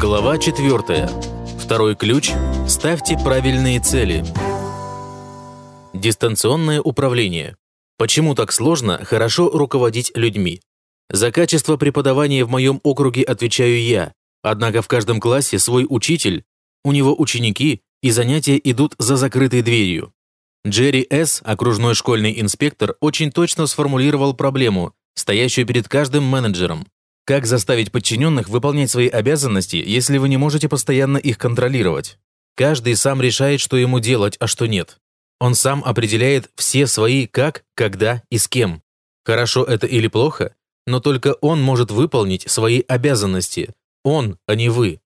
Глава 4. Второй ключ. Ставьте правильные цели. Дистанционное управление. Почему так сложно хорошо руководить людьми? За качество преподавания в моем округе отвечаю я, однако в каждом классе свой учитель, у него ученики, и занятия идут за закрытой дверью. Джерри С., окружной школьный инспектор, очень точно сформулировал проблему, стоящую перед каждым менеджером. Как заставить подчиненных выполнять свои обязанности, если вы не можете постоянно их контролировать? Каждый сам решает, что ему делать, а что нет. Он сам определяет все свои как, когда и с кем. Хорошо это или плохо, но только он может выполнить свои обязанности. Он, а не вы.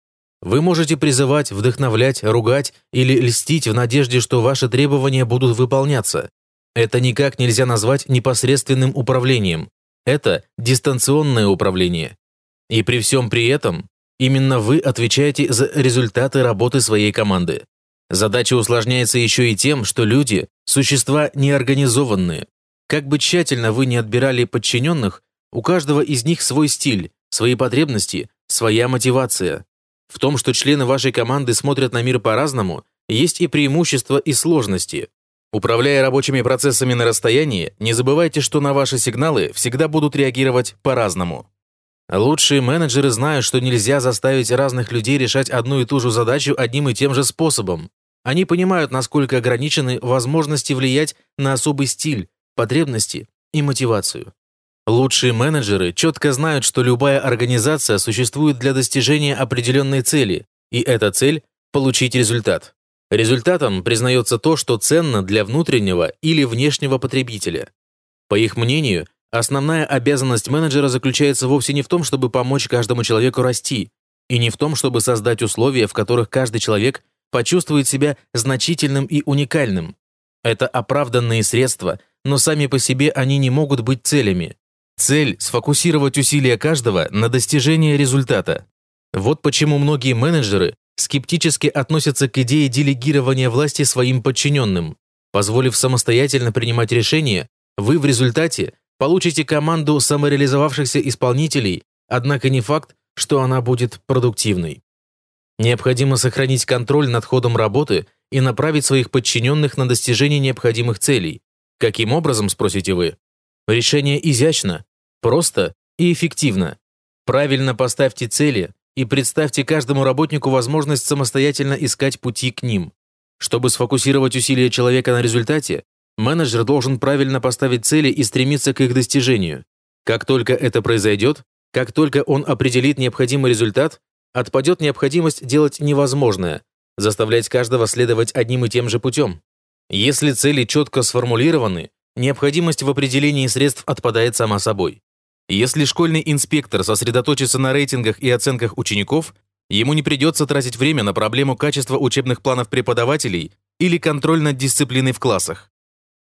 Вы можете призывать, вдохновлять, ругать или льстить в надежде, что ваши требования будут выполняться. Это никак нельзя назвать непосредственным управлением. Это дистанционное управление. И при всем при этом, именно вы отвечаете за результаты работы своей команды. Задача усложняется еще и тем, что люди – существа неорганизованные. Как бы тщательно вы не отбирали подчиненных, у каждого из них свой стиль, свои потребности, своя мотивация. В том, что члены вашей команды смотрят на мир по-разному, есть и преимущества, и сложности. Управляя рабочими процессами на расстоянии, не забывайте, что на ваши сигналы всегда будут реагировать по-разному. Лучшие менеджеры знают, что нельзя заставить разных людей решать одну и ту же задачу одним и тем же способом. Они понимают, насколько ограничены возможности влиять на особый стиль, потребности и мотивацию. Лучшие менеджеры четко знают, что любая организация существует для достижения определенной цели, и эта цель – получить результат. Результатом признается то, что ценно для внутреннего или внешнего потребителя. По их мнению, основная обязанность менеджера заключается вовсе не в том, чтобы помочь каждому человеку расти, и не в том, чтобы создать условия, в которых каждый человек почувствует себя значительным и уникальным. Это оправданные средства, но сами по себе они не могут быть целями. Цель – сфокусировать усилия каждого на достижение результата. Вот почему многие менеджеры скептически относятся к идее делегирования власти своим подчиненным. Позволив самостоятельно принимать решения, вы в результате получите команду самореализовавшихся исполнителей, однако не факт, что она будет продуктивной. Необходимо сохранить контроль над ходом работы и направить своих подчиненных на достижение необходимых целей. Каким образом, спросите вы? Решение изящно, просто и эффективно. Правильно поставьте цели, и представьте каждому работнику возможность самостоятельно искать пути к ним. Чтобы сфокусировать усилия человека на результате, менеджер должен правильно поставить цели и стремиться к их достижению. Как только это произойдет, как только он определит необходимый результат, отпадет необходимость делать невозможное, заставлять каждого следовать одним и тем же путем. Если цели четко сформулированы, необходимость в определении средств отпадает сама собой. Если школьный инспектор сосредоточится на рейтингах и оценках учеников, ему не придется тратить время на проблему качества учебных планов преподавателей или контроль над дисциплиной в классах.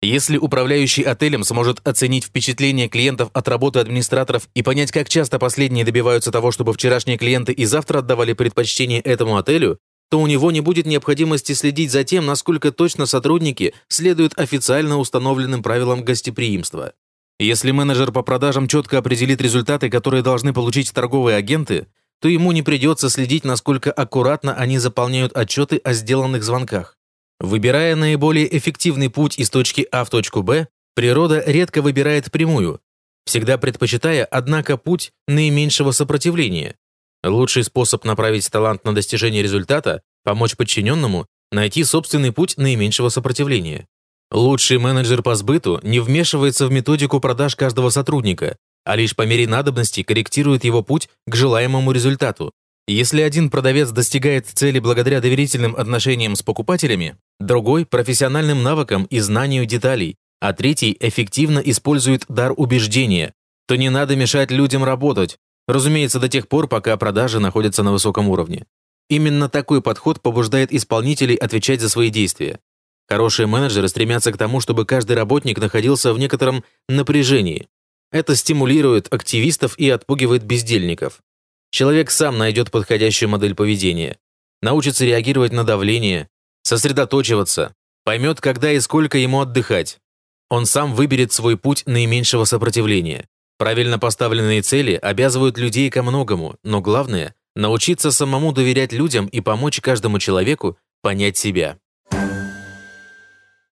Если управляющий отелем сможет оценить впечатление клиентов от работы администраторов и понять, как часто последние добиваются того, чтобы вчерашние клиенты и завтра отдавали предпочтение этому отелю, то у него не будет необходимости следить за тем, насколько точно сотрудники следуют официально установленным правилам гостеприимства. Если менеджер по продажам четко определит результаты, которые должны получить торговые агенты, то ему не придется следить, насколько аккуратно они заполняют отчеты о сделанных звонках. Выбирая наиболее эффективный путь из точки А в точку Б, природа редко выбирает прямую, всегда предпочитая, однако, путь наименьшего сопротивления. Лучший способ направить талант на достижение результата – помочь подчиненному найти собственный путь наименьшего сопротивления. Лучший менеджер по сбыту не вмешивается в методику продаж каждого сотрудника, а лишь по мере надобности корректирует его путь к желаемому результату. Если один продавец достигает цели благодаря доверительным отношениям с покупателями, другой – профессиональным навыкам и знанию деталей, а третий эффективно использует дар убеждения, то не надо мешать людям работать, разумеется, до тех пор, пока продажи находятся на высоком уровне. Именно такой подход побуждает исполнителей отвечать за свои действия. Хорошие менеджеры стремятся к тому, чтобы каждый работник находился в некотором напряжении. Это стимулирует активистов и отпугивает бездельников. Человек сам найдет подходящую модель поведения, научится реагировать на давление, сосредоточиваться, поймет, когда и сколько ему отдыхать. Он сам выберет свой путь наименьшего сопротивления. Правильно поставленные цели обязывают людей ко многому, но главное – Научиться самому доверять людям и помочь каждому человеку понять себя.